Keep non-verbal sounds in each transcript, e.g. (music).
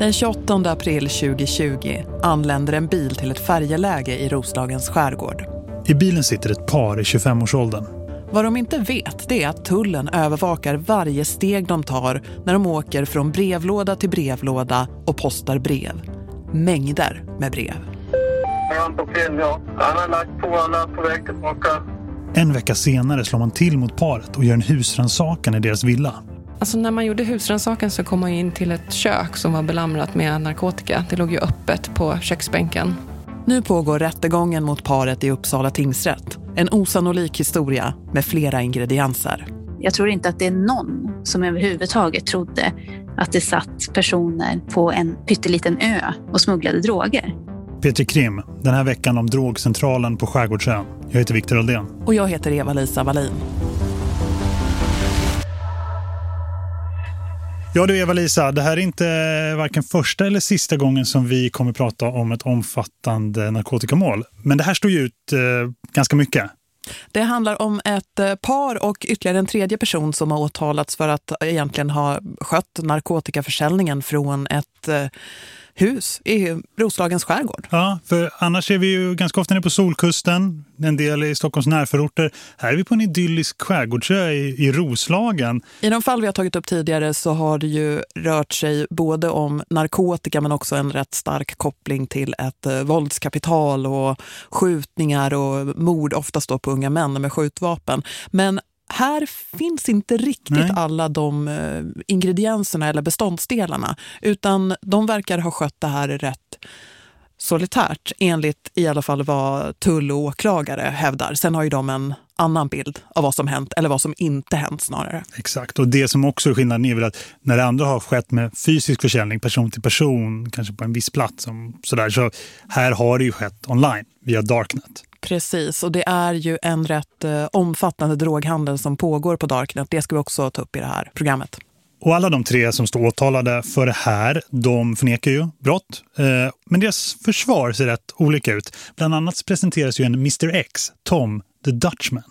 Den 28 april 2020 anländer en bil till ett färjeläge i Roslagens skärgård. I bilen sitter ett par i 25-årsåldern. Vad de inte vet det är att tullen övervakar varje steg de tar när de åker från brevlåda till brevlåda och postar brev. Mängder med brev. En vecka senare slår man till mot paret och gör en husrannsakan i deras villa. Alltså när man gjorde husrannsakan så kom man in till ett kök som var belamrat med narkotika. Det låg ju öppet på köksbänken. Nu pågår rättegången mot paret i Uppsala tingsrätt. En osannolik historia med flera ingredienser. Jag tror inte att det är någon som överhuvudtaget trodde att det satt personer på en pytteliten ö och smugglade droger. Petri Krim, den här veckan om drogcentralen på Skärgårdsön. Jag heter Viktor Aldén. Och jag heter Eva-Lisa Wallin. Ja du Eva-Lisa, det här är inte varken första eller sista gången som vi kommer prata om ett omfattande narkotikamål. Men det här står ju ut eh, ganska mycket. Det handlar om ett eh, par och ytterligare en tredje person som har åtalats för att egentligen ha skött narkotikaförsäljningen från ett eh, hus i Roslagens skärgård. Ja, för annars är vi ju ganska ofta nere på Solkusten, en del i Stockholms närförorter. Här är vi på en idyllisk skärgårdsö i, i Roslagen. I de fall vi har tagit upp tidigare så har det ju rört sig både om narkotika men också en rätt stark koppling till ett eh, våldskapital och skjutningar och mord oftast då på unga män med skjutvapen. Men här finns inte riktigt Nej. alla de eh, ingredienserna eller beståndsdelarna utan de verkar ha skött det här rätt solitärt enligt i alla fall vad tull och åklagare hävdar. Sen har ju de en annan bild av vad som hänt eller vad som inte hänt snarare. Exakt, och det som också är skillnaden är väl att när det andra har skett med fysisk försäljning, person till person, kanske på en viss plats, som, sådär, så här har det ju skett online via Darknet. Precis, och det är ju en rätt eh, omfattande droghandel som pågår på Darknet. Det ska vi också ta upp i det här programmet. Och alla de tre som står åtalade för det här, de förnekar ju brott. Eh, men deras försvar ser rätt olika ut. Bland annat presenteras ju en Mr. X, Tom the Dutchman.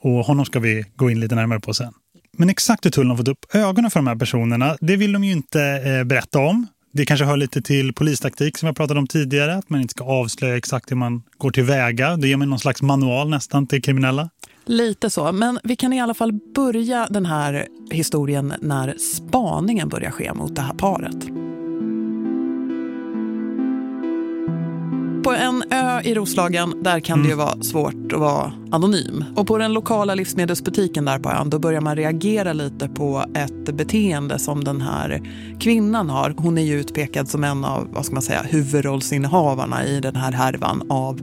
Och honom ska vi gå in lite närmare på sen. Men exakt hur tullen har fått upp ögonen för de här personerna, det vill de ju inte eh, berätta om. Det kanske hör lite till polistaktik som jag pratade om tidigare. Att man inte ska avslöja exakt hur man går till väga. Det ger mig någon slags manual nästan till kriminella. Lite så, men vi kan i alla fall börja den här historien när spaningen börjar ske mot det här paret. På en ö i Roslagen, där kan det ju vara svårt att vara anonym. Och på den lokala livsmedelsbutiken där på ön, då börjar man reagera lite på ett beteende som den här kvinnan har. Hon är ju utpekad som en av, vad ska man säga, huvudrollsinnehavarna i den här härvan av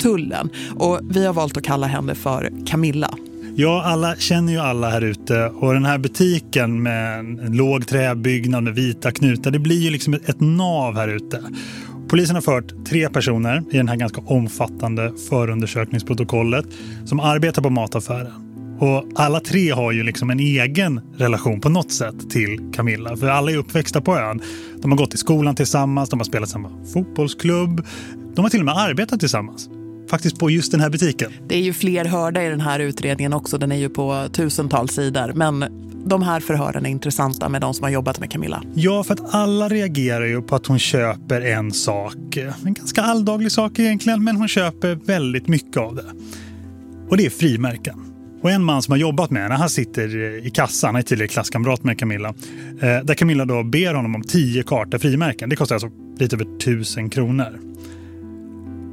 tullen. Och vi har valt att kalla henne för Camilla. Ja, alla känner ju alla här ute och den här butiken med en låg träbyggnad med vita knutar, det blir ju liksom ett nav här ute. Polisen har fört tre personer i den här ganska omfattande förundersökningsprotokollet som arbetar på mataffären. Och alla tre har ju liksom en egen relation på något sätt till Camilla. För alla är uppväxta på ön. De har gått i skolan tillsammans, de har spelat samma fotbollsklubb. De har till och med arbetat tillsammans. Faktiskt på just den här butiken. Det är ju fler hörda i den här utredningen också. Den är ju på tusentals sidor. Men de här förhören är intressanta med de som har jobbat med Camilla. Ja, för att alla reagerar ju på att hon köper en sak. En ganska alldaglig sak egentligen, men hon köper väldigt mycket av det. Och det är frimärken. Och en man som har jobbat med henne, han sitter i kassan, han är tidigare klasskamrat med Camilla. Eh, där Camilla då ber honom om tio kartor frimärken. Det kostar alltså lite över tusen kronor.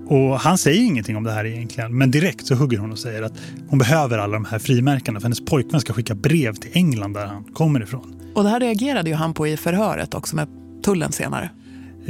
Och han säger ingenting om det här egentligen. Men direkt så hugger hon och säger att hon behöver alla de här frimärkena för hennes pojkvän ska skicka brev till England där han kommer ifrån. Och det här reagerade ju han på i förhöret också med tullen senare.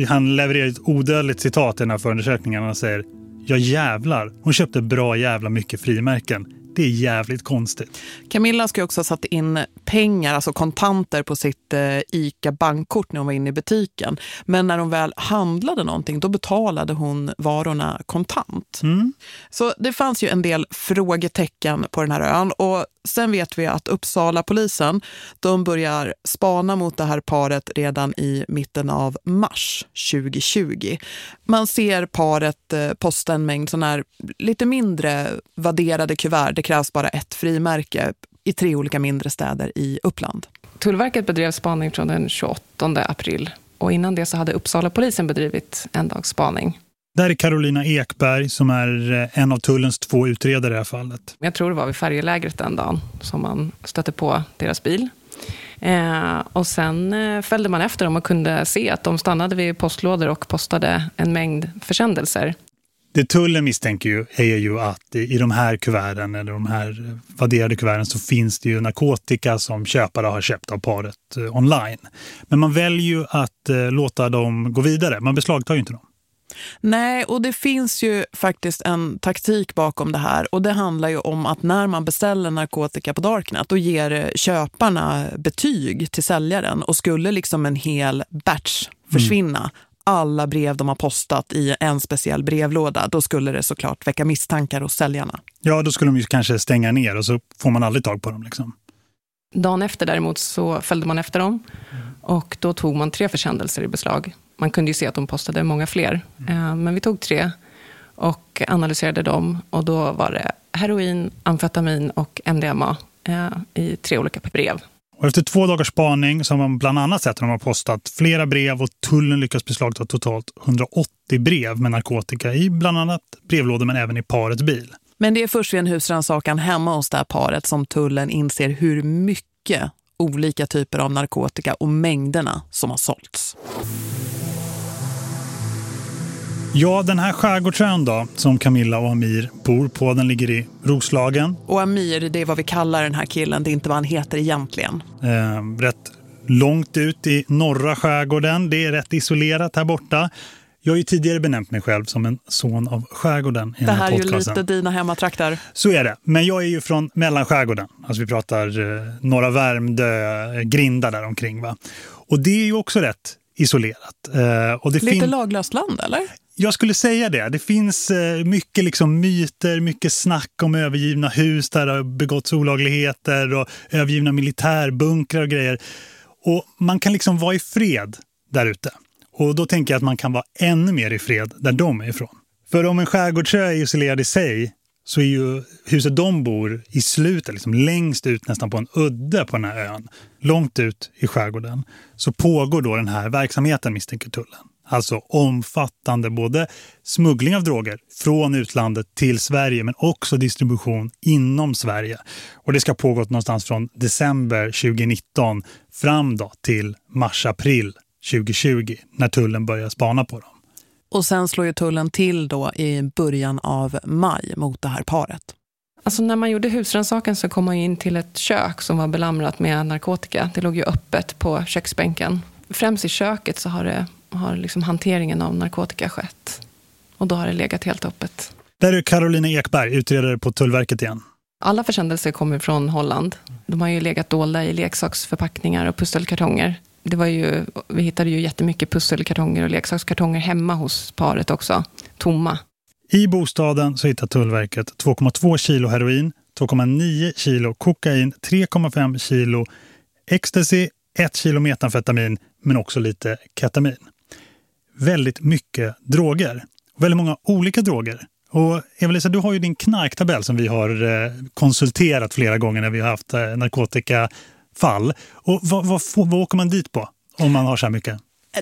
Han levererar ett odödligt citat i den här förundersökningen. Han säger, ja jävlar, hon köpte bra jävla mycket frimärken. Det är jävligt konstigt. Camilla ska också ha satt in pengar, alltså kontanter på sitt eh, ICA-bankkort när hon var inne i butiken. Men när hon väl handlade någonting, då betalade hon varorna kontant. Mm. Så det fanns ju en del frågetecken på den här ön. Och sen vet vi att Uppsala polisen, de börjar spana mot det här paret redan i mitten av mars 2020. Man ser paret eh, posta en mängd sådana här lite mindre vadderade kuvert. Det krävs bara ett frimärke i tre olika mindre städer i Uppland. Tullverket bedrev spaning från den 28 april Och innan det så hade Uppsala polisen bedrivit en dags spaning. Där är Carolina Ekberg som är eh, en av tullens två utredare i det här fallet. Jag tror det var vid färjelägret den dagen som man stötte på deras bil. Eh, och sen eh, följde man efter dem och kunde se att de stannade vid postlådor och postade en mängd försändelser. Det tullen misstänker ju är ju att i de här kuverten eller de här vadderade kuverten så finns det ju narkotika som köpare har köpt av paret eh, online. Men man väljer ju att eh, låta dem gå vidare. Man beslagtar ju inte dem. Nej, och det finns ju faktiskt en taktik bakom det här och det handlar ju om att när man beställer narkotika på Darknet då ger köparna betyg till säljaren och skulle liksom en hel batch försvinna mm. alla brev de har postat i en speciell brevlåda då skulle det såklart väcka misstankar hos säljarna. Ja, då skulle de ju kanske stänga ner och så får man aldrig tag på dem liksom. Dagen efter däremot så följde man efter dem och då tog man tre försändelser i beslag. Man kunde ju se att de postade många fler, mm. men vi tog tre och analyserade dem. Och då var det heroin, amfetamin och MDMA eh, i tre olika brev. Och efter två dagars spaning så har man bland annat sett att de har postat flera brev och tullen lyckas beslagta totalt 180 brev med narkotika i bland annat brevlådor men även i parets bil. Men det är först vid en husrannsakan hemma hos det här paret som tullen inser hur mycket olika typer av narkotika och mängderna som har sålts. Ja, den här skärgårdsön då, som Camilla och Amir bor på, den ligger i Roslagen. Och Amir, det är vad vi kallar den här killen, det är inte vad han heter egentligen. Eh, rätt långt ut i norra skärgården, det är rätt isolerat här borta. Jag har ju tidigare benämnt mig själv som en son av skärgården i Det här är ju lite dina hemmatrakter. Så är det. Men jag är ju från mellanskärgården. Alltså vi pratar eh, norra Värmdö, eh, Grinda där omkring va. Och det är ju också rätt isolerat. Eh, och det lite laglöst land eller? Jag skulle säga det. Det finns eh, mycket liksom myter, mycket snack om övergivna hus där det har begåtts olagligheter och övergivna militärbunkrar och grejer. Och man kan liksom vara i fred där ute. Och då tänker jag att man kan vara ännu mer i fred där de är ifrån. För om en skärgårdsö är isolerad i sig så är ju huset de bor i slutet, liksom längst ut nästan på en udde på den här ön, långt ut i skärgården, så pågår då den här verksamheten misstänker tullen. Alltså omfattande både smuggling av droger från utlandet till Sverige men också distribution inom Sverige. Och det ska pågått någonstans från december 2019 fram då till mars-april 2020 när tullen börjar spana på dem. Och sen slår ju tullen till då i början av maj mot det här paret. Alltså när man gjorde husrannsakan så kom man in till ett kök som var belamrat med narkotika. Det låg ju öppet på köksbänken. Främst i köket så har, det, har liksom hanteringen av narkotika skett. Och då har det legat helt öppet. Där är Carolina Ekberg, utredare på Tullverket igen. Alla försändelser kommer från Holland. De har ju legat dolda i leksaksförpackningar och pusselkartonger det var ju, vi hittade ju jättemycket pusselkartonger och leksakskartonger hemma hos paret också, tomma. I bostaden så hittar Tullverket 2,2 kilo heroin, 2,9 kilo kokain, 3,5 kilo ecstasy, 1 kilo metamfetamin men också lite ketamin. Väldigt mycket droger. Väldigt många olika droger. Och Eva-Lisa, du har ju din knarktabell som vi har eh, konsulterat flera gånger när vi har haft eh, narkotika fall. Och vad, vad, vad åker man dit på om man har så här mycket?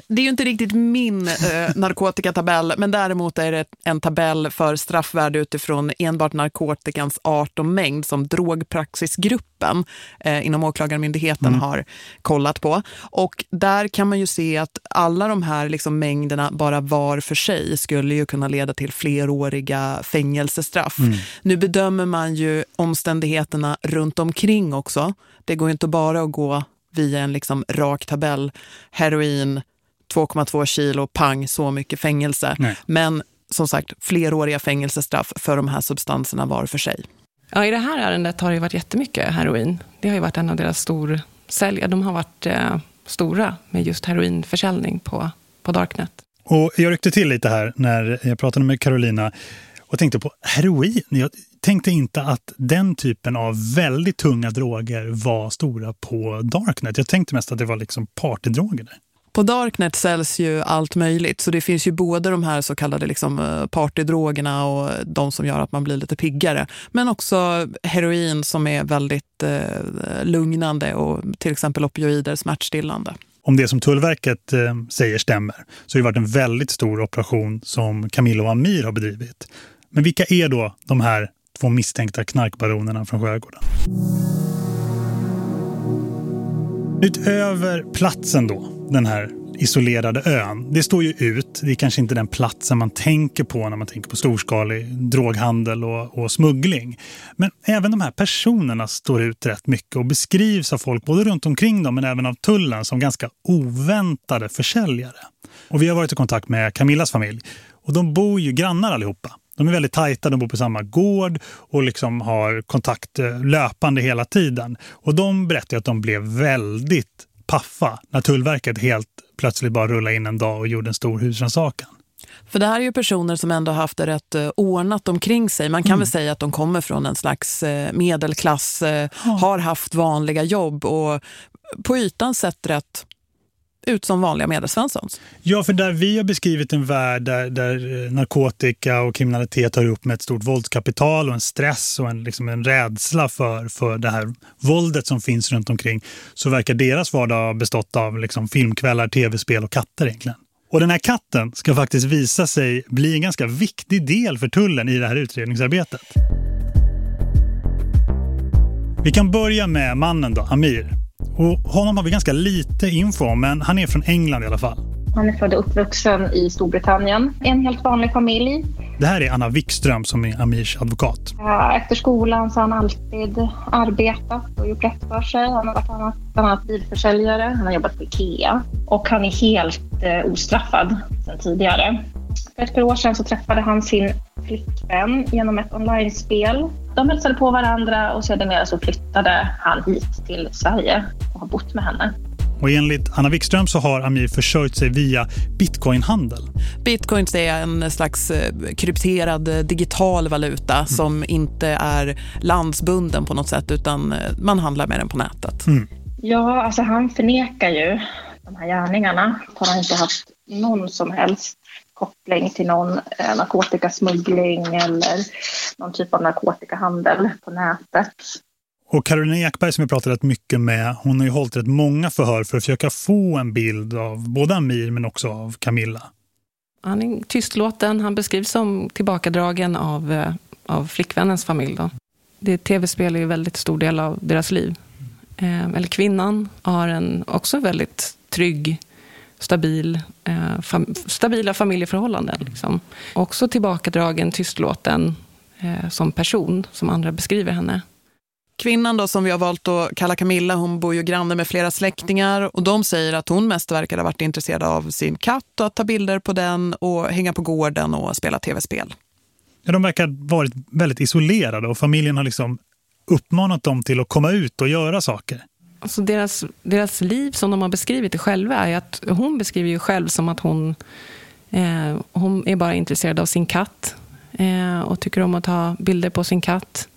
Det är ju inte riktigt min eh, (laughs) narkotikatabell, men däremot är det en tabell för straffvärde utifrån enbart narkotikans art och mängd som drogpraxisgruppen eh, inom åklagarmyndigheten mm. har kollat på. Och där kan man ju se att alla de här liksom, mängderna bara var för sig skulle ju kunna leda till fleråriga fängelsestraff. Mm. Nu bedömer man ju omständigheterna runt omkring också. Det går inte bara att gå via en liksom rak tabell, heroin, 2,2 kilo, pang, så mycket fängelse. Nej. Men som sagt, fleråriga fängelsestraff för de här substanserna var för sig. Ja, I det här ärendet har det varit jättemycket heroin. Det har ju varit en av deras storsäljare. De har varit eh, stora med just heroinförsäljning på, på Darknet. Och jag ryckte till lite här när jag pratade med Carolina och tänkte på heroin. Jag tänkte inte att den typen av väldigt tunga droger var stora på Darknet. Jag tänkte mest att det var liksom partydroger där. På Darknet säljs ju allt möjligt så det finns ju både de här så kallade liksom eh, partydrogerna och de som gör att man blir lite piggare. Men också heroin som är väldigt eh, lugnande och till exempel opioider smärtstillande. Om det som Tullverket eh, säger stämmer så har det varit en väldigt stor operation som Camilla och Amir har bedrivit. Men vilka är då de här två misstänkta knarkbaronerna från skärgården? Utöver platsen då, den här isolerade ön. Det står ju ut. Det är kanske inte den platsen man tänker på när man tänker på storskalig droghandel och, och smuggling. Men även de här personerna står ut rätt mycket och beskrivs av folk både runt omkring dem men även av tullen som ganska oväntade försäljare. Och vi har varit i kontakt med Camillas familj och de bor ju grannar allihopa. De är väldigt tajta, de bor på samma gård och liksom har kontakt eh, löpande hela tiden. Och de berättar att de blev väldigt paffa när Tullverket helt plötsligt bara rullade in en dag och gjorde en stor husrannsakan. För det här är ju personer som ändå haft det rätt eh, ordnat omkring sig. Man kan mm. väl säga att de kommer från en slags eh, medelklass, ja. har haft vanliga jobb och på ytan sett rätt ut som vanliga medelsvenssons. Ja, för där vi har beskrivit en värld där, där, eh, narkotika och kriminalitet har upp med ett stort våldskapital och en stress och en, liksom en rädsla för, för det här våldet som finns runt omkring så verkar deras vardag bestått av liksom filmkvällar, tv-spel och katter egentligen. Och den här katten ska faktiskt visa sig bli en ganska viktig del för tullen i det här utredningsarbetet. Vi kan börja med mannen då, Amir. Och honom har vi ganska lite info om, men han är från England i alla fall. Han är född och uppvuxen i Storbritannien. En helt vanlig familj. Det här är Anna Wikström som är Amirs advokat. Efter skolan så har han alltid arbetat och gjort rätt för sig. Han har varit annat, bland annat bilförsäljare, han har jobbat på Ikea och han är helt eh, ostraffad sedan tidigare. För ett par år sedan så träffade han sin flickvän genom ett online-spel. De hälsade på varandra och sedan så flyttade han hit till Sverige och har bott med henne. Och enligt Anna Wikström så har Amir försörjt sig via bitcoinhandel. Bitcoins är en slags eh, krypterad eh, digital valuta mm. som inte är landsbunden på något sätt utan eh, man handlar med den på nätet. Mm. Ja, alltså han förnekar ju de här gärningarna. Han har inte haft någon som helst koppling till någon eh, narkotikasmuggling eller någon typ av narkotikahandel på nätet. Och Carolina Ekberg som vi pratat rätt mycket med, hon har ju hållit rätt många förhör för att försöka få en bild av både Amir men också av Camilla. Han är tystlåten, han beskrivs som tillbakadragen av, eh, av flickvännens familj. Då. Det tv-spel är ju väldigt stor del av deras liv. Eh, eller kvinnan har en också väldigt trygg stabil, eh, fam stabila familjeförhållanden. Liksom. Också tillbakadragen, tystlåten eh, som person, som andra beskriver henne. Kvinnan då som vi har valt att kalla Camilla, hon bor ju granne med flera släktingar och de säger att hon mest verkar ha varit intresserad av sin katt och att ta bilder på den och hänga på gården och spela tv-spel. Ja, de verkar ha varit väldigt isolerade och familjen har liksom uppmanat dem till att komma ut och göra saker. Alltså deras, deras liv som de har beskrivit det själva är att hon beskriver ju själv som att hon, eh, hon är bara intresserad av sin katt eh, och tycker om att ta bilder på sin katt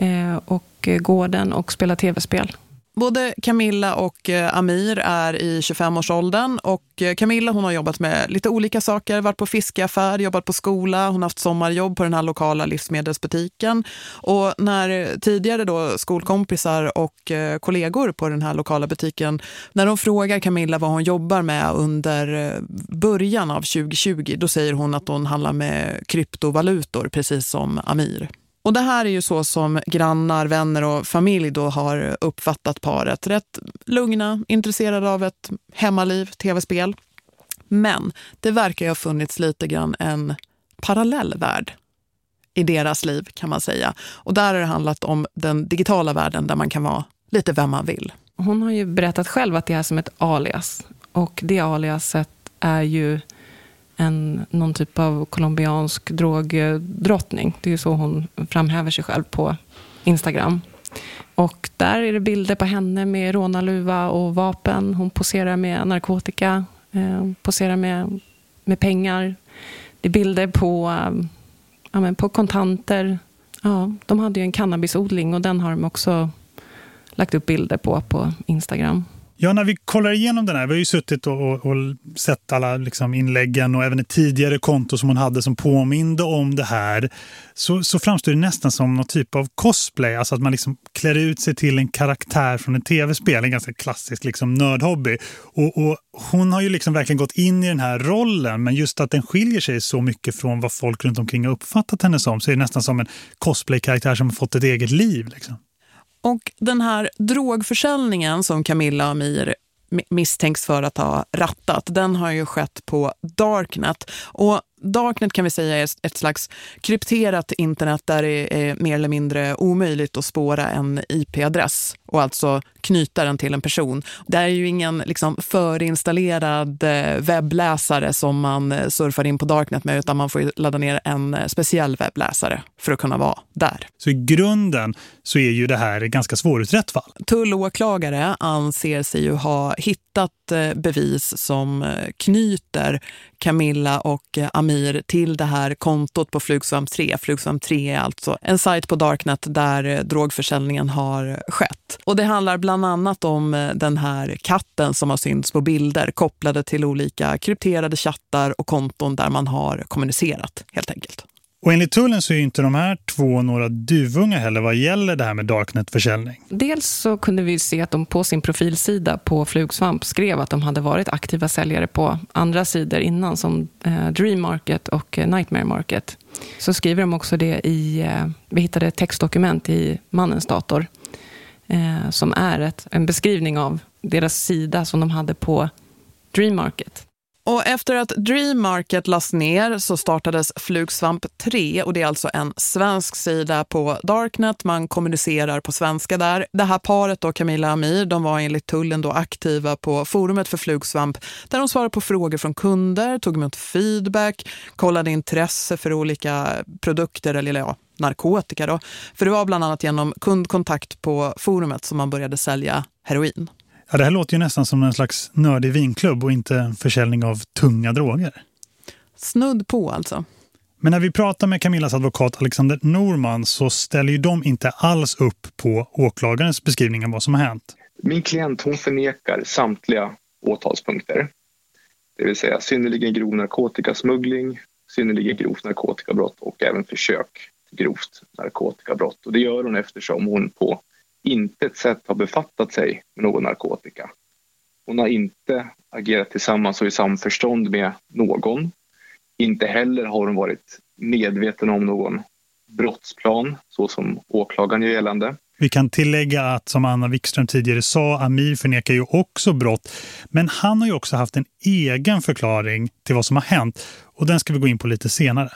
Eh, och eh, gården och spela tv-spel. Både Camilla och eh, Amir är i 25-årsåldern och Camilla hon har jobbat med lite olika saker, varit på fiskeaffär, jobbat på skola, hon har haft sommarjobb på den här lokala livsmedelsbutiken och när tidigare då skolkompisar och kollegor på den här lokala butiken, när de frågar Camilla vad hon jobbar med under början av 2020, då säger hon att hon handlar med kryptovalutor precis som Amir. Och det här är ju så som grannar, vänner och familj då har uppfattat paret. Rätt lugna, intresserade av ett hemmaliv, tv-spel. Men det verkar ju ha funnits lite grann en parallell värld i deras liv kan man säga. Och där har det handlat om den digitala världen där man kan vara lite vem man vill. Hon har ju berättat själv att det är som ett alias. Och det aliaset är ju en, någon typ av colombiansk drogdrottning. Det är så hon framhäver sig själv på Instagram. Och där är det bilder på henne med rånarluva och vapen. Hon poserar med narkotika, eh, poserar med, med pengar. Det är bilder på, eh, ja, på kontanter. Ja, de hade ju en cannabisodling och den har de också lagt upp bilder på på Instagram. Ja, när vi kollar igenom den här, vi har ju suttit och, och, och sett alla liksom inläggen och även ett tidigare konto som hon hade som påminde om det här, så, så framstår det nästan som någon typ av cosplay, alltså att man liksom klär ut sig till en karaktär från en tv-spel, en ganska klassisk liksom nördhobby. Och, och hon har ju liksom verkligen gått in i den här rollen, men just att den skiljer sig så mycket från vad folk runt omkring har uppfattat henne som, så är det nästan som en cosplay-karaktär som har fått ett eget liv liksom. Och den här drogförsäljningen som Camilla Amir misstänks för att ha rattat, den har ju skett på Darknet. Och Darknet kan vi säga är ett slags krypterat internet där det är mer eller mindre omöjligt att spåra en IP-adress och alltså knyta den till en person. Det är ju ingen liksom, förinstallerad eh, webbläsare som man eh, surfar in på Darknet med utan man får ladda ner en eh, speciell webbläsare för att kunna vara där. Så i grunden så är ju det här ett ganska svårutrett fall. Tullåklagare anser sig ju ha hittat bevis som knyter Camilla och Amir till det här kontot på Flugsvamp 3. Flugsvamp 3 är alltså en sajt på Darknet där eh, drogförsäljningen har skett. Och det handlar bland annat om eh, den här katten som har synts på bilder kopplade till olika krypterade chattar och konton där man har kommunicerat helt enkelt. Och enligt tullen så är inte de här två några duvunga heller vad gäller det här med Darknet-försäljning. Dels så kunde vi se att de på sin profilsida på Flugsvamp skrev att de hade varit aktiva säljare på andra sidor innan som eh, Dream Market och eh, Nightmare Market. Så skriver de också det i, eh, vi hittade ett textdokument i mannens dator som är ett, en beskrivning av deras sida som de hade på Dream Market. Och efter att Dream Market lades ner så startades Flugsvamp 3 och det är alltså en svensk sida på Darknet. Man kommunicerar på svenska där. Det här paret då, Camilla Amir, de var enligt tullen då aktiva på forumet för Flugsvamp där de svarade på frågor från kunder, tog emot feedback, kollade intresse för olika produkter eller ja, narkotika då. För det var bland annat genom kundkontakt på forumet som man började sälja heroin. Ja, det här låter ju nästan som en slags nördig vinklubb och inte försäljning av tunga droger. Snudd på alltså. Men när vi pratar med Camillas advokat Alexander Norman så ställer ju de inte alls upp på åklagarens beskrivning av vad som har hänt. Min klient hon förnekar samtliga åtalspunkter. Det vill säga synnerligen grov narkotikasmuggling, synnerligen grovt narkotikabrott och även försök till grovt narkotikabrott. Och det gör hon eftersom hon på inte ett sätt har befattat sig med någon narkotika. Hon har inte agerat tillsammans och i samförstånd med någon. Inte heller har hon varit medveten om någon brottsplan så som åklagaren gör gällande. Vi kan tillägga att som Anna Wikström tidigare sa, Amir förnekar ju också brott. Men han har ju också haft en egen förklaring till vad som har hänt och den ska vi gå in på lite senare.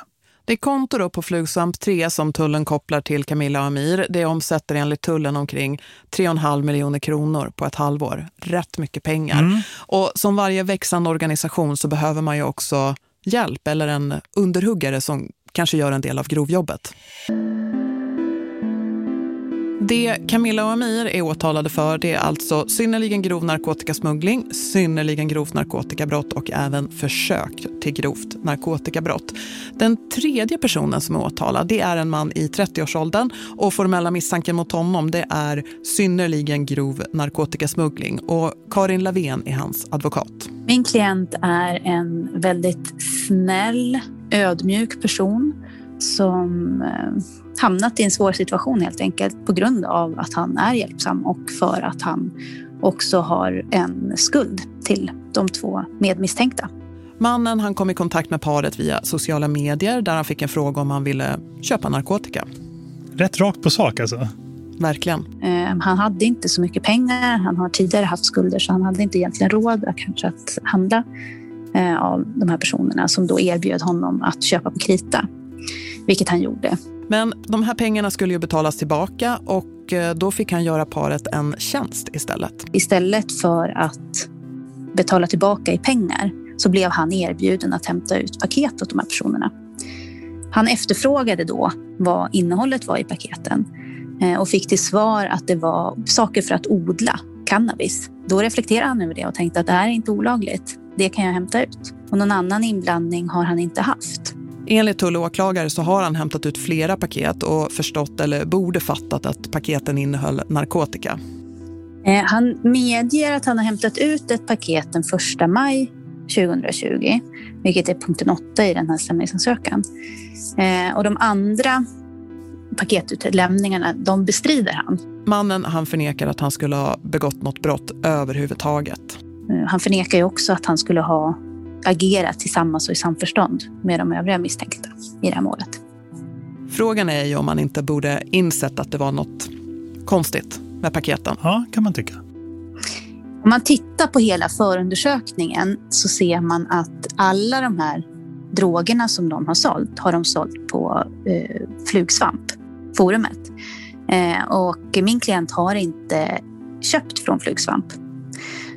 Det konto då på Flugsvamp 3 som tullen kopplar till Camilla och Amir, det omsätter enligt tullen omkring 3,5 miljoner kronor på ett halvår. Rätt mycket pengar. Mm. Och som varje växande organisation så behöver man ju också hjälp eller en underhuggare som kanske gör en del av grovjobbet. Det Camilla och Amir är åtalade för det är alltså synnerligen grov narkotikasmuggling, synnerligen grovt narkotikabrott och även försök till grovt narkotikabrott. Den tredje personen som är åtalad det är en man i 30-årsåldern och formella misstanken mot honom det är synnerligen grov narkotikasmuggling och Karin Lavén är hans advokat. Min klient är en väldigt snäll, ödmjuk person som eh, hamnat i en svår situation helt enkelt på grund av att han är hjälpsam och för att han också har en skuld till de två medmisstänkta. Mannen han kom i kontakt med paret via sociala medier där han fick en fråga om han ville köpa narkotika. Rätt rakt på sak alltså. Verkligen. Eh, han hade inte så mycket pengar. Han har tidigare haft skulder så han hade inte egentligen råd att, kanske att handla eh, av de här personerna som då erbjöd honom att köpa på krita vilket han gjorde. Men de här pengarna skulle ju betalas tillbaka och eh, då fick han göra paret en tjänst istället. Istället för att betala tillbaka i pengar så blev han erbjuden att hämta ut paket åt de här personerna. Han efterfrågade då vad innehållet var i paketen eh, och fick till svar att det var saker för att odla cannabis. Då reflekterade han över det och tänkte att det här är inte olagligt. Det kan jag hämta ut. Och någon annan inblandning har han inte haft. Enligt tull och åklagare så har han hämtat ut flera paket och förstått eller borde fattat att paketen innehöll narkotika. Eh, han medger att han har hämtat ut ett paket den 1 maj 2020, vilket är punkten 8 i den här stämningsansökan. Eh, och de andra paketutlämningarna, de bestrider han. Mannen han förnekar att han skulle ha begått något brott överhuvudtaget. Eh, han förnekar ju också att han skulle ha agerat tillsammans och i samförstånd med de övriga misstänkta i det här målet. Frågan är ju om man inte borde insett att det var något konstigt med paketen. Ja, kan man tycka. Om man tittar på hela förundersökningen så ser man att alla de här drogerna som de har sålt har de sålt på eh, Flugsvamp, forumet. Eh, och min klient har inte köpt från Flugsvamp.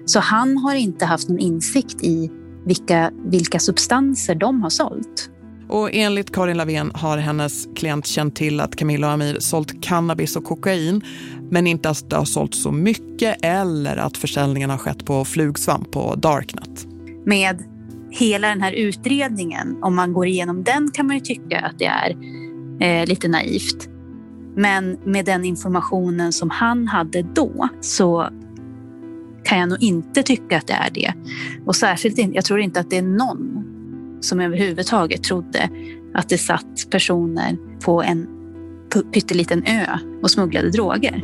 Så han har inte haft någon insikt i vilka, vilka substanser de har sålt. Och enligt Karin Lavén har hennes klient känt till att Camilla och Amir sålt cannabis och kokain men inte att det har sålt så mycket eller att försäljningen har skett på flugsvamp på Darknet. Med hela den här utredningen, om man går igenom den kan man ju tycka att det är eh, lite naivt. Men med den informationen som han hade då så kan jag nog inte tycka att det är det. Och särskilt jag tror inte att det är någon som överhuvudtaget trodde att det satt personer på en pytteliten ö och smugglade droger.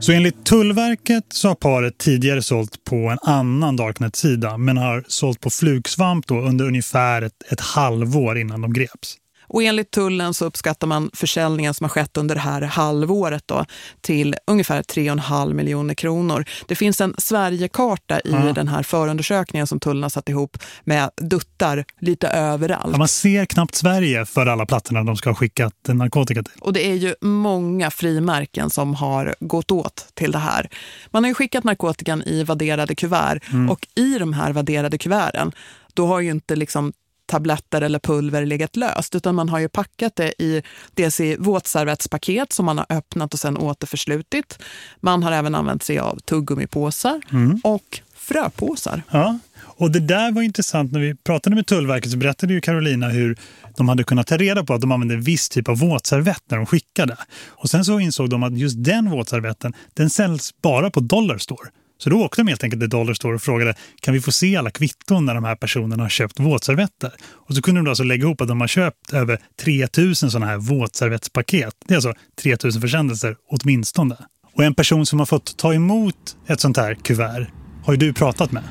Så enligt Tullverket så har paret tidigare sålt på en annan Darknet-sida men har sålt på flugsvamp då under ungefär ett, ett halvår innan de greps. Och enligt tullen så uppskattar man försäljningen som har skett under det här halvåret då, till ungefär 3,5 miljoner kronor. Det finns en Sverigekarta i ja. den här förundersökningen som tullen har satt ihop med duttar lite överallt. Ja, man ser knappt Sverige för alla platserna de ska ha skickat narkotika till. Och det är ju många frimärken som har gått åt till det här. Man har ju skickat narkotikan i vadderade kuvert mm. och i de här vadderade kuverten då har ju inte liksom tabletter eller pulver legat löst utan man har ju packat det i dels i våtservetspaket som man har öppnat och sen återförslutit. Man har även använt sig av tuggummipåsar mm. och fröpåsar. Ja, och det där var intressant när vi pratade med Tullverket så berättade ju Carolina hur de hade kunnat ta reda på att de använde viss typ av våtservett när de skickade. Och sen så insåg de att just den våtservetten, den säljs bara på Dollarstore. Så då åkte de helt enkelt till Dollarstore och frågade kan vi få se alla kvitton när de här personerna har köpt våtservetter? Och så kunde de då alltså lägga ihop att de har köpt över 3000 sådana här våtservettspaket. Det är alltså 3000 försändelser åtminstone. Och en person som har fått ta emot ett sånt här kuvert har ju du pratat med.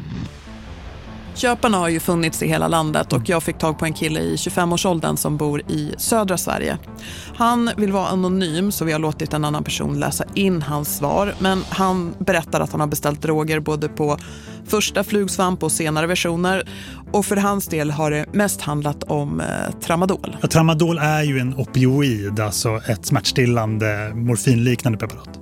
Köparna har ju funnits i hela landet och jag fick tag på en kille i 25-årsåldern som bor i södra Sverige. Han vill vara anonym så vi har låtit en annan person läsa in hans svar. Men han berättar att han har beställt droger både på första flugsvamp och senare versioner. Och för hans del har det mest handlat om eh, tramadol. Ja, tramadol är ju en opioid, alltså ett smärtstillande morfinliknande preparat.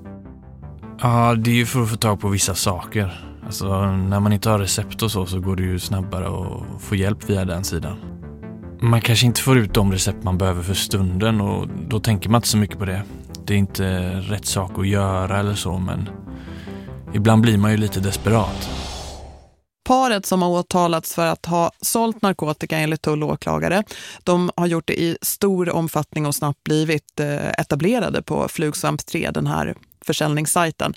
Ja, det är ju för att få tag på vissa saker. Alltså, när man inte har recept och så så går det ju snabbare att få hjälp via den sidan. Man kanske inte får ut de recept man behöver för stunden och då tänker man inte så mycket på det. Det är inte rätt sak att göra eller så men ibland blir man ju lite desperat. Paret som har åtalats för att ha sålt narkotika enligt tull och åklagare, de har gjort det i stor omfattning och snabbt blivit eh, etablerade på Flugsvamp 3, den här försäljningssajten.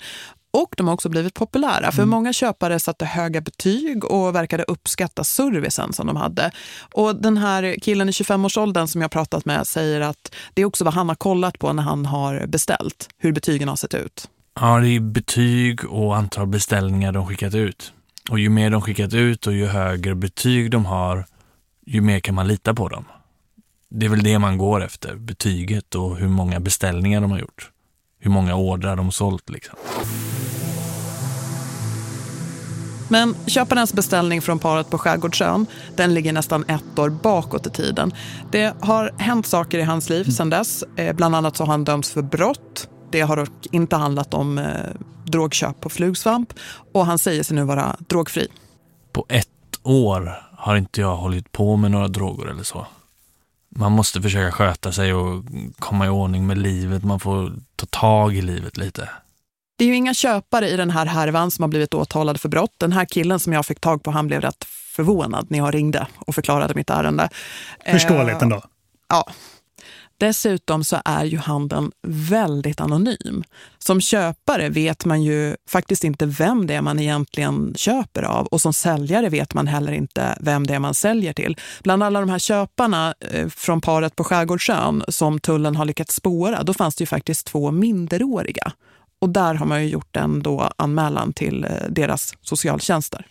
Och de har också blivit populära för mm. många köpare satte höga betyg och verkade uppskatta servicen som de hade. Och den här killen i 25-årsåldern som jag pratat med säger att det är också vad han har kollat på när han har beställt, hur betygen har sett ut. Ja, det är betyg och antal beställningar de skickat ut. Och ju mer de skickat ut och ju högre betyg de har, ju mer kan man lita på dem. Det är väl det man går efter, betyget och hur många beställningar de har gjort hur många ordrar de sålt. Liksom. Men köparens beställning från paret på Skärgårdsön, den ligger nästan ett år bakåt i tiden. Det har hänt saker i hans liv sedan dess. Eh, bland annat så har han dömts för brott. Det har dock inte handlat om eh, drogköp på flugsvamp. Och han säger sig nu vara drogfri. På ett år har inte jag hållit på med några droger eller så man måste försöka sköta sig och komma i ordning med livet. Man får ta tag i livet lite. Det är ju inga köpare i den här härvan som har blivit åtalade för brott. Den här killen som jag fick tag på, han blev rätt förvånad när jag ringde och förklarade mitt ärende. Förståeligt ändå. Ja. Dessutom så är ju handeln väldigt anonym. Som köpare vet man ju faktiskt inte vem det är man egentligen köper av och som säljare vet man heller inte vem det är man säljer till. Bland alla de här köparna eh, från paret på Skärgårdsön som tullen har lyckats spåra, då fanns det ju faktiskt två minderåriga. Och där har man ju gjort en då anmälan till eh, deras socialtjänster.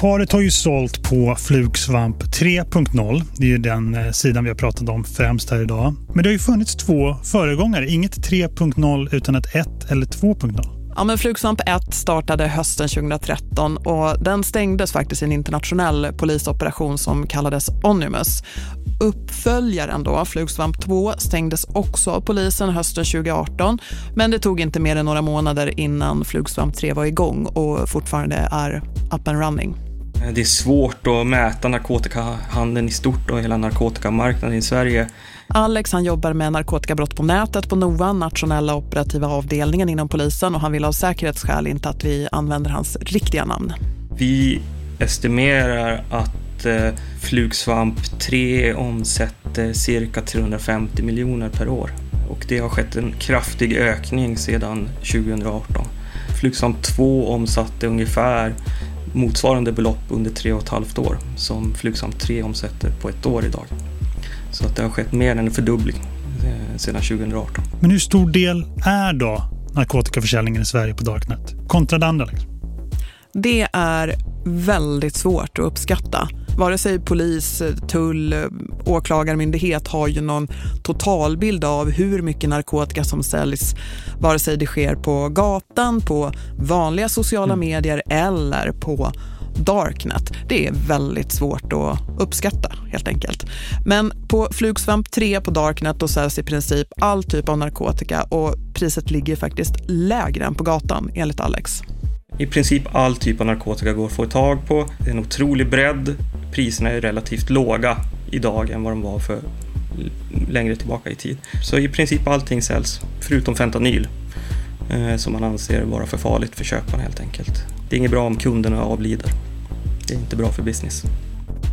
Paret har ju sålt på Flugsvamp 3.0. Det är ju den eh, sidan vi har pratat om främst här idag. Men det har ju funnits två föregångare. Inget 3.0 utan ett 1 eller 2.0. Ja, men Flugsvamp 1 startade hösten 2013 och den stängdes faktiskt i en internationell polisoperation som kallades Onimus. Uppföljaren då, Flugsvamp 2, stängdes också av polisen hösten 2018 men det tog inte mer än några månader innan Flugsvamp 3 var igång och fortfarande är up and running. Det är svårt att mäta narkotikahandeln i stort och hela narkotikamarknaden i Sverige. Alex han jobbar med narkotikabrott på nätet på NOVA, nationella operativa avdelningen inom polisen och han vill av säkerhetsskäl inte att vi använder hans riktiga namn. Vi estimerar att eh, Flugsvamp 3 omsätter cirka 350 miljoner per år och det har skett en kraftig ökning sedan 2018. Flugsvamp 2 omsatte ungefär motsvarande belopp under tre och ett halvt år som Flugsvamp 3 omsätter på ett år idag. Så att det har skett mer än en fördubbling eh, sedan 2018. Men hur stor del är då narkotikaförsäljningen i Sverige på Darknet kontra det andra? Liksom? Det är väldigt svårt att uppskatta. Vare sig polis, tull, åklagarmyndighet har ju någon totalbild av hur mycket narkotika som säljs. Vare sig det sker på gatan, på vanliga sociala mm. medier eller på Darknet. Det är väldigt svårt att uppskatta helt enkelt. Men på Flugsvamp 3 på Darknet då säljs i princip all typ av narkotika och priset ligger faktiskt lägre än på gatan enligt Alex. I princip all typ av narkotika går att få tag på. Det är en otrolig bredd. Priserna är relativt låga idag än vad de var för längre tillbaka i tid. Så i princip allting säljs, förutom fentanyl, eh, som man anser vara för farligt för köparna helt enkelt. Det är inget bra om kunderna avlider. Det är inte bra för business.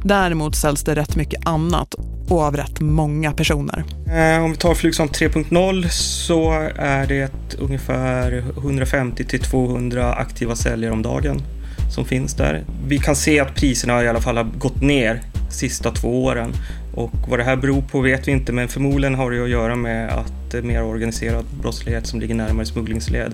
Däremot säljs det rätt mycket annat och av rätt många personer. Eh, om vi tar Fluxon 3.0 så är det ungefär 150 till 200 aktiva säljare om dagen som finns där. Vi kan se att priserna i alla fall har gått ner de sista två åren och vad det här beror på vet vi inte men förmodligen har det att göra med att mer organiserad brottslighet som ligger närmare smugglingsled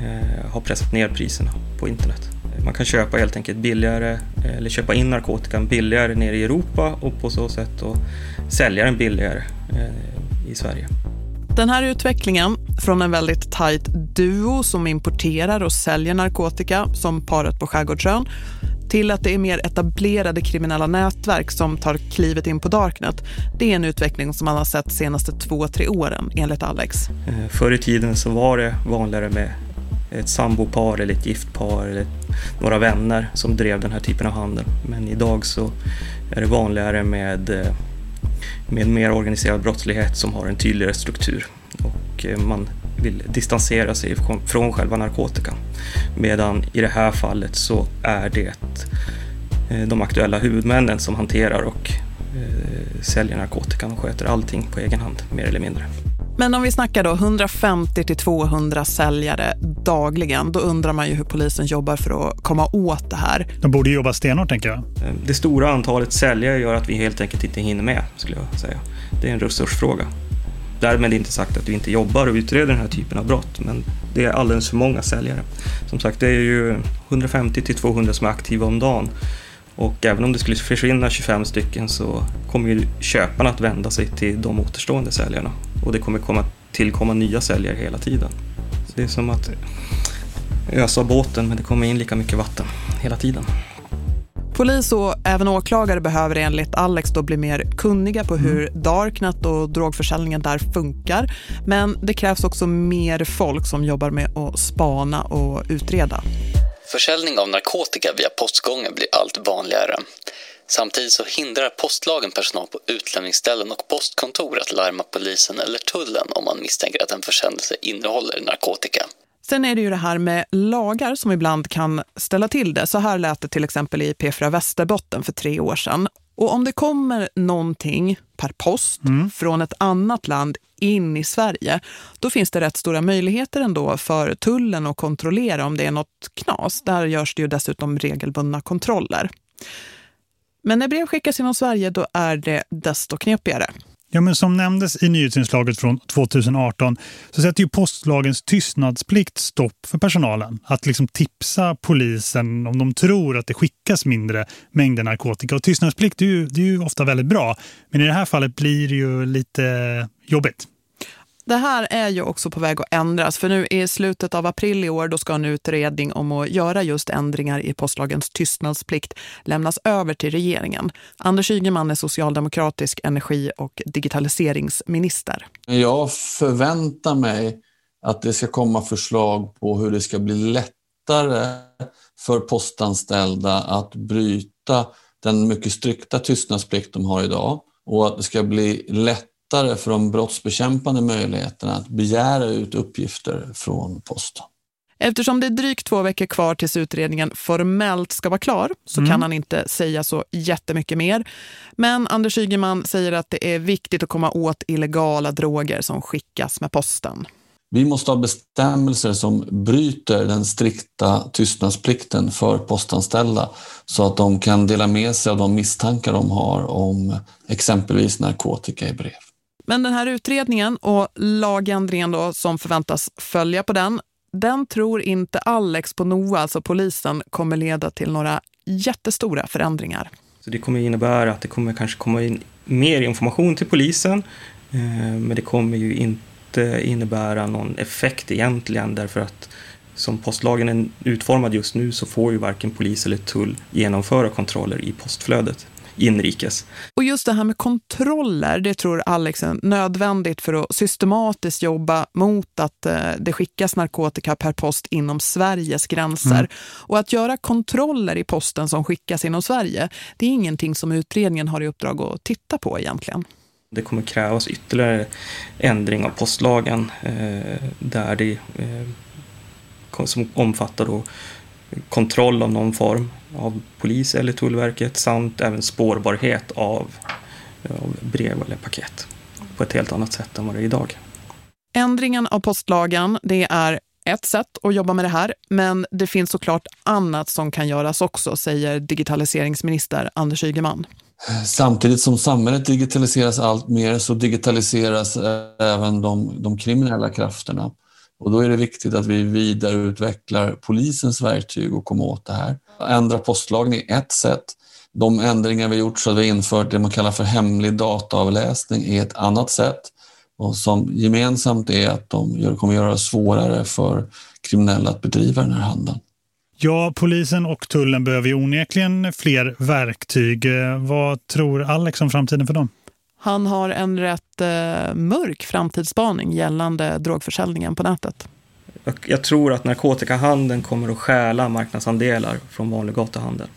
eh, har pressat ner priserna på internet. Man kan köpa helt enkelt billigare eller köpa in narkotikan billigare nere i Europa och på så sätt då sälja den billigare eh, i Sverige. Den här utvecklingen från en väldigt tajt duo som importerar och säljer narkotika som paret på Skärgårdsön till att det är mer etablerade kriminella nätverk som tar klivet in på Darknet. Det är en utveckling som man har sett senaste två, tre åren enligt Alex. Eh, förr i tiden så var det vanligare med ett sambopar eller ett gift par eller några vänner som drev den här typen av handel. Men idag så är det vanligare med, eh, med mer organiserad brottslighet som har en tydligare struktur och eh, man vill distansera sig från själva narkotikan. Medan i det här fallet så är det eh, de aktuella huvudmännen som hanterar och säljer narkotikan och sköter allting på egen hand, mer eller mindre. Men om vi snackar då 150 till 200 säljare dagligen, då undrar man ju hur polisen jobbar för att komma åt det här. De borde jobba stenhårt tänker jag. Det stora antalet säljare gör att vi helt enkelt inte hinner med, skulle jag säga. Det är en resursfråga. Därmed inte sagt att vi inte jobbar och utreder den här typen av brott, men det är alldeles för många säljare. Som sagt, det är ju 150 till 200 som är aktiva om dagen. Och även om det skulle försvinna 25 stycken så kommer ju köparna att vända sig till de återstående säljarna och det kommer komma, tillkomma nya säljare hela tiden. Så det är som att ösa båten men det kommer in lika mycket vatten hela tiden. Polis och även åklagare behöver enligt Alex då bli mer kunniga på hur mm. Darknet och drogförsäljningen där funkar. Men det krävs också mer folk som jobbar med att spana och utreda. Försäljning av narkotika via postgången blir allt vanligare. Samtidigt så hindrar postlagen personal på utlämningsställen och postkontor att larma polisen eller tullen om man misstänker att en försändelse innehåller narkotika. Sen är det ju det här med lagar som ibland kan ställa till det. Så här lät det till exempel i P4 Västerbotten för tre år sedan. Och om det kommer någonting per post Mm. från ett annat land in i Sverige, då finns det rätt stora möjligheter ändå för tullen att kontrollera om det är något knas. Där görs det ju dessutom regelbundna kontroller. Men när brev skickas inom Sverige då är det desto knepigare. Ja, men som nämndes i nyhetsinslaget från 2018 så sätter ju postlagens tystnadsplikt stopp för personalen. Att liksom tipsa polisen om de tror att det skickas mindre mängder narkotika. Och tystnadsplikt det är, ju, det är ju ofta väldigt bra. Men i det här fallet blir det ju lite jobbigt. Det här är ju också på väg att ändras för nu i slutet av april i år då ska en utredning om att göra just ändringar i postlagens tystnadsplikt lämnas över till regeringen. Anders Ygeman är socialdemokratisk energi- och digitaliseringsminister. Jag förväntar mig att det ska komma förslag på hur det ska bli lättare för postanställda att bryta den mycket strikta tystnadsplikt de har idag och att det ska bli lättare för de brottsbekämpande möjligheterna att begära ut uppgifter från posten. Eftersom det är drygt två veckor kvar tills utredningen formellt ska vara klar så Mm. kan han inte säga så jättemycket mer. Men Anders Ygeman säger att det är viktigt att komma åt illegala droger som skickas med posten. Vi måste ha bestämmelser som bryter den strikta tystnadsplikten för postanställda så att de kan dela med sig av de misstankar de har om exempelvis narkotika i brev. Men den här utredningen och lagändringen då som förväntas följa på den, den tror inte Alex på NOA, alltså polisen, kommer leda till några jättestora förändringar. Så det kommer innebära att det kommer kanske komma in mer information till polisen, eh, men det kommer ju inte innebära någon effekt egentligen därför att som postlagen är utformad just nu så får ju varken polis eller tull genomföra kontroller i postflödet inrikes. Och just det här med kontroller, det tror Alex är nödvändigt för att systematiskt jobba mot att eh, det skickas narkotika per post inom Sveriges gränser. Mm. Och att göra kontroller i posten som skickas inom Sverige, det är ingenting som utredningen har i uppdrag att titta på egentligen. Det kommer krävas ytterligare ändring av postlagen eh, där det eh, som omfattar då kontroll av någon form av polis eller Tullverket samt även spårbarhet av, av brev eller paket på ett helt annat sätt än vad det är idag. Ändringen av postlagen, det är ett sätt att jobba med det här, men det finns såklart annat som kan göras också, säger digitaliseringsminister Anders Ygeman. Samtidigt som samhället digitaliseras allt mer så digitaliseras eh, även de, de kriminella krafterna. Och då är det viktigt att vi vidareutvecklar polisens verktyg och kommer åt det här. Ändra postlagen är ett sätt. De ändringar vi gjort så att vi infört det man kallar för hemlig dataavläsning är ett annat sätt. Och som gemensamt är att de gör, kommer göra det svårare för kriminella att bedriva den här handeln. Ja, polisen och tullen behöver ju onekligen fler verktyg. Eh, vad tror Alex om framtiden för dem? Han har en rätt eh, mörk framtidsspaning gällande drogförsäljningen på nätet. Jag, jag tror att narkotikahandeln kommer att stjäla marknadsandelar från vanlig gatuhandel.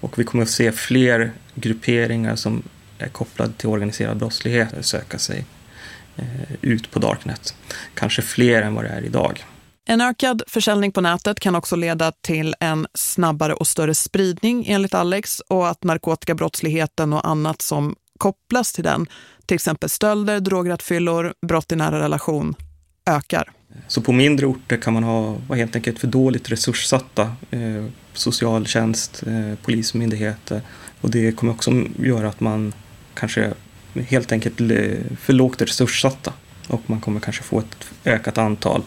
Och vi kommer att se fler grupperingar som är kopplade till organiserad brottslighet söka sig eh, ut på Darknet. Kanske fler än vad det är idag. En ökad försäljning på nätet kan också leda till en snabbare och större spridning enligt Alex och att narkotikabrottsligheten och annat som kopplas till den, till exempel stölder, drograttfyllor, brott i nära relation, ökar. Så på mindre orter kan man ha var helt enkelt för dåligt resurssatta eh, socialtjänst, eh, polismyndigheter och det kommer också göra att man kanske helt enkelt eh, för lågt resurssatta och man kommer kanske få ett ökat antal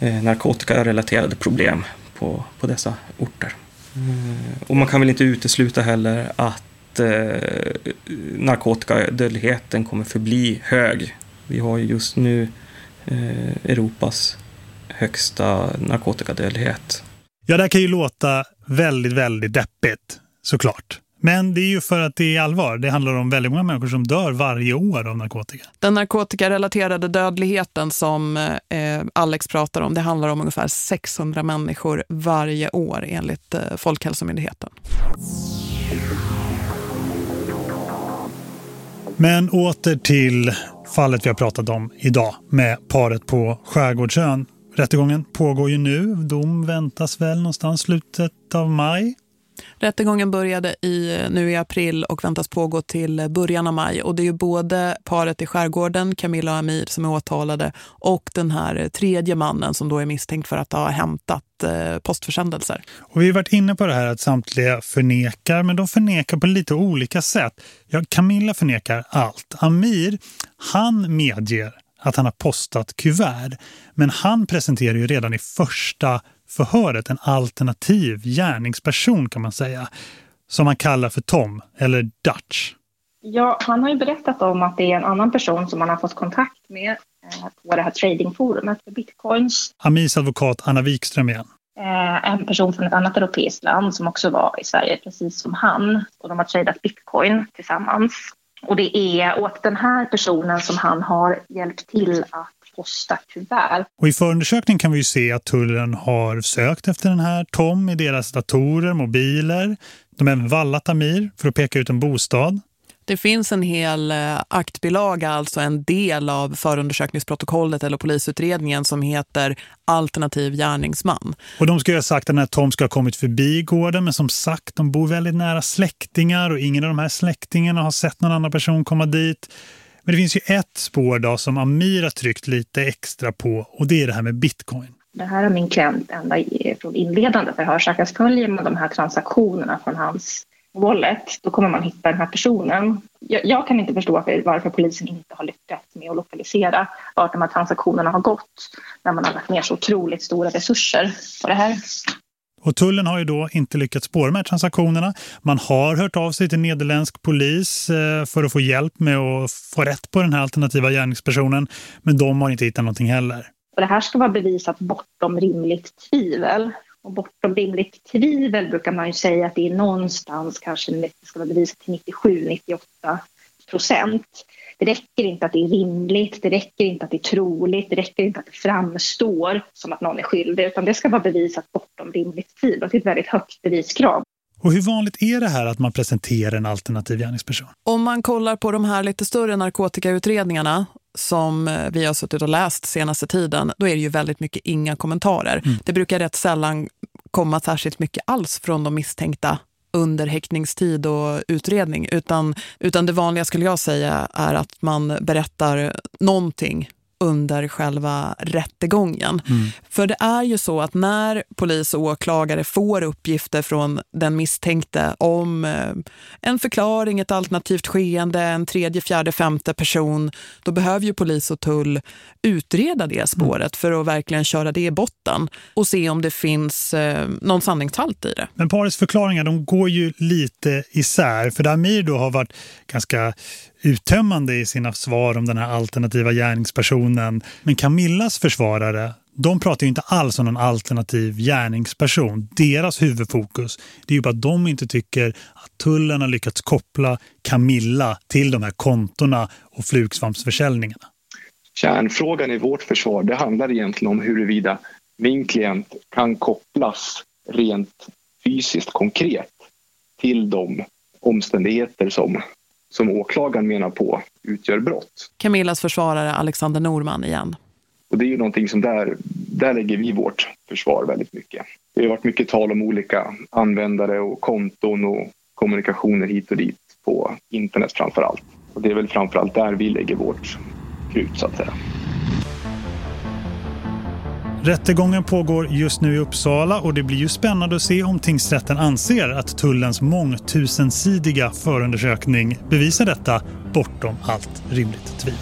eh, narkotikarelaterade problem på, på dessa orter. Mm. och man kan väl inte utesluta heller att eh, narkotikadödligheten kommer förbli hög. Vi har ju just nu eh, Europas högsta narkotikadödlighet. Ja, det här kan ju låta väldigt, väldigt deppigt, såklart. Men det är ju för att det är allvar. Det handlar om väldigt många människor som dör varje år av narkotika. Den narkotikarelaterade dödligheten som eh, Alex pratar om, det handlar om ungefär 600 människor varje år enligt eh, Folkhälsomyndigheten. Men åter till fallet vi har pratat om idag med paret på Skärgårdsön. Rättegången pågår ju nu. Dom väntas väl någonstans slutet av maj. Rättegången började i, eh, nu i april och väntas pågå till eh, början av maj. Och det är ju både paret i skärgården, Camilla och Amir, som är åtalade och den här eh, tredje mannen som då är misstänkt för att ha hämtat eh, postförsändelser. Och vi har varit inne på det här att samtliga förnekar, men de förnekar på lite olika sätt. Ja, Camilla förnekar allt. Amir, han medger att han har postat kuvert. Men han presenterar ju redan i första förhöret en alternativ gärningsperson kan man säga. Som han kallar för Tom, eller Dutch. Ja, han har ju berättat om att det är en annan person som han har fått kontakt med eh, på det här tradingforumet för bitcoins. Amis advokat Anna Wikström igen. Eh, en person från ett annat europeiskt land som också var i Sverige, precis som han. Och de har tradat bitcoin tillsammans. Och det är åt den här personen som han har hjälpt till att posta kuvert. Och i förundersökningen kan vi ju se att tullen har sökt efter den här Tom i deras datorer, mobiler. De har även vallat Amir för att peka ut en bostad. Det finns en hel eh, aktbilaga, alltså en del av förundersökningsprotokollet eller polisutredningen som heter alternativ gärningsman. Och de ska ju ha sagt att den här Tom ska ha kommit förbi gården men som sagt, de bor väldigt nära släktingar och ingen av de här släktingarna har sett någon annan person komma dit. Men det finns ju ett spår då som Amir har tryckt lite extra på och det är det här med bitcoin. Det här har min klient ända från inledande förhörsökas följer med de här transaktionerna från hans wallet, då kommer man hitta den här personen. Jag, jag, kan inte förstå varför, varför polisen inte har lyckats med att lokalisera vart de här transaktionerna har gått när man har lagt ner så otroligt stora resurser på det här. Och tullen har ju då inte lyckats spåra de här transaktionerna. Man har hört av sig till nederländsk polis eh, för att få hjälp med att få rätt på den här alternativa gärningspersonen. Men de har inte hittat någonting heller. Och det här ska vara bevisat bortom rimligt tvivel. Och bortom rimligt tvivel brukar man ju säga att det är någonstans kanske det ska vara bevisat till 97-98 procent. Det räcker inte att det är rimligt, det räcker inte att det är troligt, det räcker inte att det framstår som att någon är skyldig, utan det ska vara bevisat bortom rimligt tvivel. Det är ett väldigt högt beviskrav. Och hur vanligt är det här att man presenterar en alternativ gärningsperson? Om man kollar på de här lite större narkotikautredningarna som eh, vi har suttit och läst senaste tiden, då är det ju väldigt mycket inga kommentarer. Mm. Det brukar rätt sällan komma särskilt mycket alls från de misstänkta under häktningstid och utredning. Utan, utan det vanliga skulle jag säga är att man berättar någonting under själva rättegången. Mm. För det är ju så att när polis och åklagare får uppgifter från den misstänkte om eh, en förklaring, ett alternativt skeende, en tredje, fjärde, femte person, då behöver ju polis och tull utreda det spåret mm. för att verkligen köra det i botten och se om det finns eh, någon sanningshalt i det. Men parets förklaringar, de går ju lite isär. För Amir då har varit ganska uttömmande i sina svar om den här alternativa gärningspersonen. Men Camillas försvarare, de pratar ju inte alls om någon alternativ gärningsperson. Deras huvudfokus det är ju bara att de inte tycker att tullen har lyckats koppla Camilla till de här kontorna och flugsvampsförsäljningarna. Kärnfrågan i vårt försvar det handlar egentligen om huruvida min klient kan kopplas rent fysiskt konkret till de omständigheter som som åklagaren menar på utgör brott. Camillas försvarare Alexander Norman igen. Och det är ju någonting som där, där lägger vi vårt försvar väldigt mycket. Det har varit mycket tal om olika användare och konton och kommunikationer hit och dit på internet framför allt. Och det är väl framför allt där vi lägger vårt krut så att säga. Rättegången pågår just nu i Uppsala och det blir ju spännande att se om tingsrätten anser att tullens mångtusensidiga förundersökning bevisar detta bortom allt rimligt tvivel.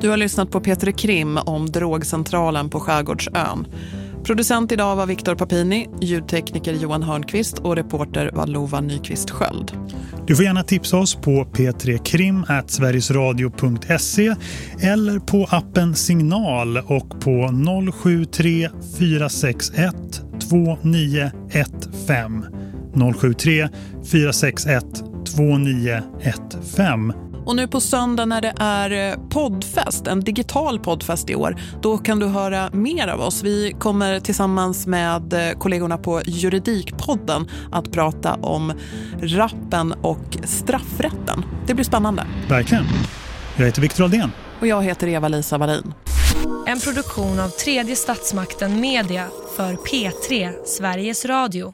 Du har lyssnat på Peter Krim om drogcentralen på Skärgårdsön. Producent idag var Viktor Papini, ljudtekniker Johan Hörnqvist och reporter var Lova Nyqvist Sköld. Du får gärna tipsa oss på p3krimsverigesradio.se eller på appen Signal och på 073 461 2915 073 461 2915 och nu på söndag när det är eh, poddfest, en digital poddfest i år, då kan du höra mer av oss. Vi kommer tillsammans med eh, kollegorna på Juridikpodden att prata om rappen och straffrätten. Det blir spännande. Verkligen. Jag heter Viktor Aldén. Och jag heter Eva-Lisa Wallin. En produktion av tredje statsmakten Media för P3, Sveriges Radio.